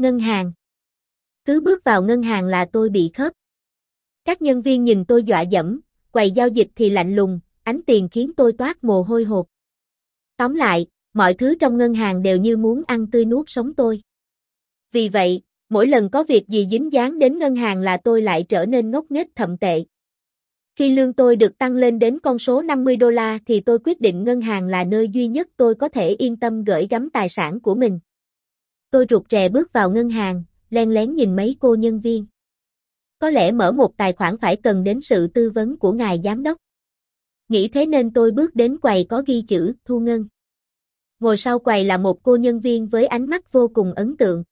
Ngân hàng. Cứ bước vào ngân hàng là tôi bị khớp. Các nhân viên nhìn tôi dọa dẫm, quầy giao dịch thì lạnh lùng, ánh tiền khiến tôi toát mồ hôi hột. Tóm lại, mọi thứ trong ngân hàng đều như muốn ăn tươi nuốt sống tôi. Vì vậy, mỗi lần có việc gì dính dáng đến ngân hàng là tôi lại trở nên ngốc nghếch thậm tệ. Khi lương tôi được tăng lên đến con số 50 đô la thì tôi quyết định ngân hàng là nơi duy nhất tôi có thể yên tâm gửi gắm tài sản của mình. Tôi rụt rè bước vào ngân hàng, len lén nhìn mấy cô nhân viên. Có lẽ mở một tài khoản phải cần đến sự tư vấn của ngài giám đốc. Nghĩ thế nên tôi bước đến quầy có ghi chữ thu ngân. Ngồi sau quầy là một cô nhân viên với ánh mắt vô cùng ấn tượng.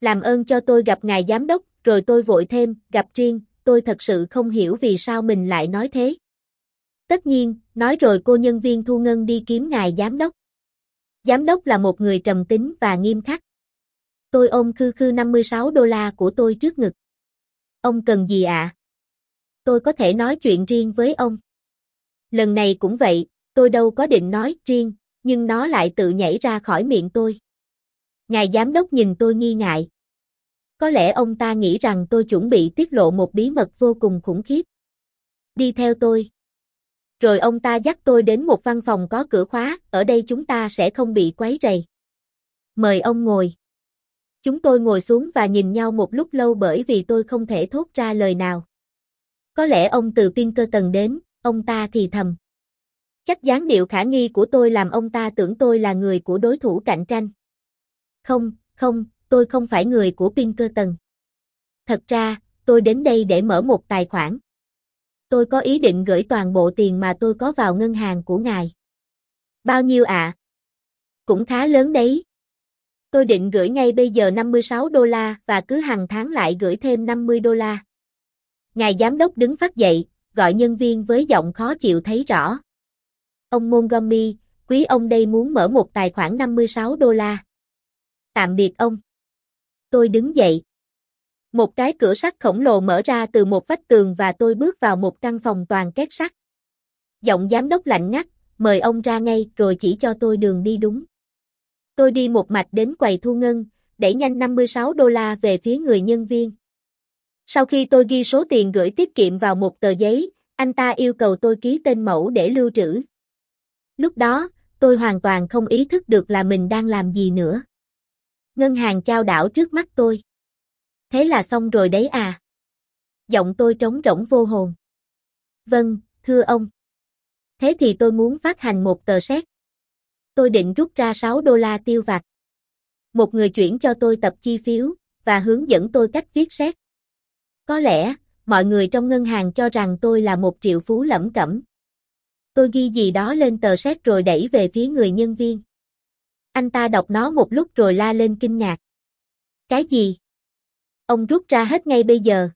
Làm ơn cho tôi gặp ngài giám đốc, rồi tôi vội thêm, gặp riêng, tôi thật sự không hiểu vì sao mình lại nói thế. Tất nhiên, nói rồi cô nhân viên thu ngân đi kiếm ngài giám đốc. Giám đốc là một người trầm tính và nghiêm khắc. Tôi ôm khư khư 56 đô la của tôi trước ngực. Ông cần gì ạ? À? Tôi có thể nói chuyện riêng với ông. Lần này cũng vậy, tôi đâu có định nói riêng, nhưng nó lại tự nhảy ra khỏi miệng tôi. Ngài giám đốc nhìn tôi nghi ngại. Có lẽ ông ta nghĩ rằng tôi chuẩn bị tiết lộ một bí mật vô cùng khủng khiếp. Đi theo tôi. Rồi ông ta dắt tôi đến một văn phòng có cửa khóa, ở đây chúng ta sẽ không bị quấy rầy. Mời ông ngồi. Chúng tôi ngồi xuống và nhìn nhau một lúc lâu bởi vì tôi không thể thốt ra lời nào. Có lẽ ông từ Pinkerton đến, ông ta thì thầm. Chắc dáng điệu khả nghi của tôi làm ông ta tưởng tôi là người của đối thủ cạnh tranh. Không, không, tôi không phải người của Pinkerton. Thật ra, tôi đến đây để mở một tài khoản. Tôi có ý định gửi toàn bộ tiền mà tôi có vào ngân hàng của ngài. Bao nhiêu ạ? À? Cũng khá lớn đấy. Tôi định gửi ngay bây giờ 56 đô la và cứ hàng tháng lại gửi thêm 50 đô la. Ngài giám đốc đứng phát dậy, gọi nhân viên với giọng khó chịu thấy rõ. Ông Montgomery, quý ông đây muốn mở một tài khoản 56 đô la. Tạm biệt ông. Tôi đứng dậy. Một cái cửa sắt khổng lồ mở ra từ một vách tường và tôi bước vào một căn phòng toàn két sắt. Giọng giám đốc lạnh ngắt, mời ông ra ngay rồi chỉ cho tôi đường đi đúng. Tôi đi một mạch đến quầy thu ngân, đẩy nhanh 56 đô la về phía người nhân viên. Sau khi tôi ghi số tiền gửi tiết kiệm vào một tờ giấy, anh ta yêu cầu tôi ký tên mẫu để lưu trữ. Lúc đó, tôi hoàn toàn không ý thức được là mình đang làm gì nữa. Ngân hàng trao đảo trước mắt tôi. Thế là xong rồi đấy à? Giọng tôi trống rỗng vô hồn. Vâng, thưa ông. Thế thì tôi muốn phát hành một tờ séc. Tôi định rút ra 6 đô la tiêu vặt. Một người chuyển cho tôi tập chi phiếu, và hướng dẫn tôi cách viết xét. Có lẽ, mọi người trong ngân hàng cho rằng tôi là một triệu phú lẩm cẩm. Tôi ghi gì đó lên tờ xét rồi đẩy về phía người nhân viên. Anh ta đọc nó một lúc rồi la lên kinh ngạc. Cái gì? Ông rút ra hết ngay bây giờ.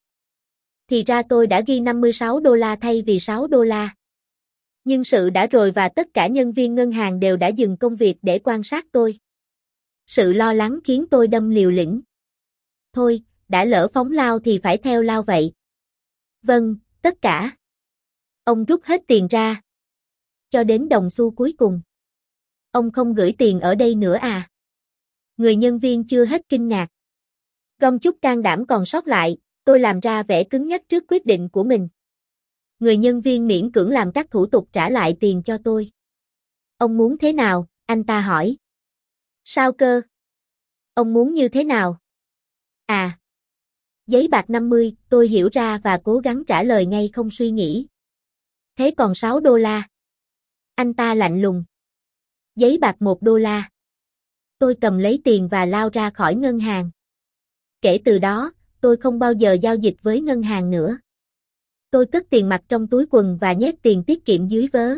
Thì ra tôi đã ghi 56 đô la thay vì 6 đô la. Nhưng sự đã rồi và tất cả nhân viên ngân hàng đều đã dừng công việc để quan sát tôi. Sự lo lắng khiến tôi đâm liều lĩnh. Thôi, đã lỡ phóng lao thì phải theo lao vậy. Vâng, tất cả. Ông rút hết tiền ra. Cho đến đồng xu cuối cùng. Ông không gửi tiền ở đây nữa à? Người nhân viên chưa hết kinh ngạc. Gom chút can đảm còn sót lại, tôi làm ra vẻ cứng nhắc trước quyết định của mình. Người nhân viên miễn cưỡng làm các thủ tục trả lại tiền cho tôi. Ông muốn thế nào? Anh ta hỏi. Sao cơ? Ông muốn như thế nào? À. Giấy bạc 50, tôi hiểu ra và cố gắng trả lời ngay không suy nghĩ. Thế còn 6 đô la. Anh ta lạnh lùng giấy bạc một đô la. Tôi cầm lấy tiền và lao ra khỏi ngân hàng. Kể từ đó, tôi không bao giờ giao dịch với ngân hàng nữa. Tôi cất tiền mặt trong túi quần và nhét tiền tiết kiệm dưới vớ.